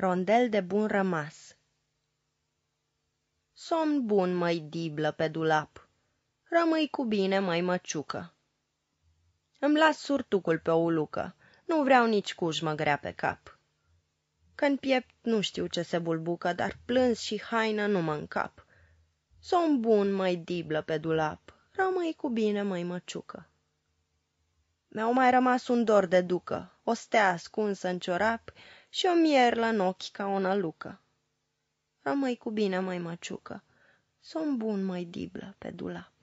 Rondel de bun rămas Somn bun, măi diblă, pe dulap, Rămâi cu bine, măi măciucă. Îmi las surtucul pe o ulucă, Nu vreau nici cujmă grea pe cap. Că-n piept nu știu ce se bulbucă, Dar plâns și haină nu mă încap. Somn bun, măi diblă, pe dulap, Rămâi cu bine, măi măciucă. Mi-au mai rămas un dor de ducă, O stea ascunsă în ciorap Și o mierlă în ochi ca o nălucă. Rămâi cu bine, măi măciucă, Somn bun, măi diblă, pe dulap.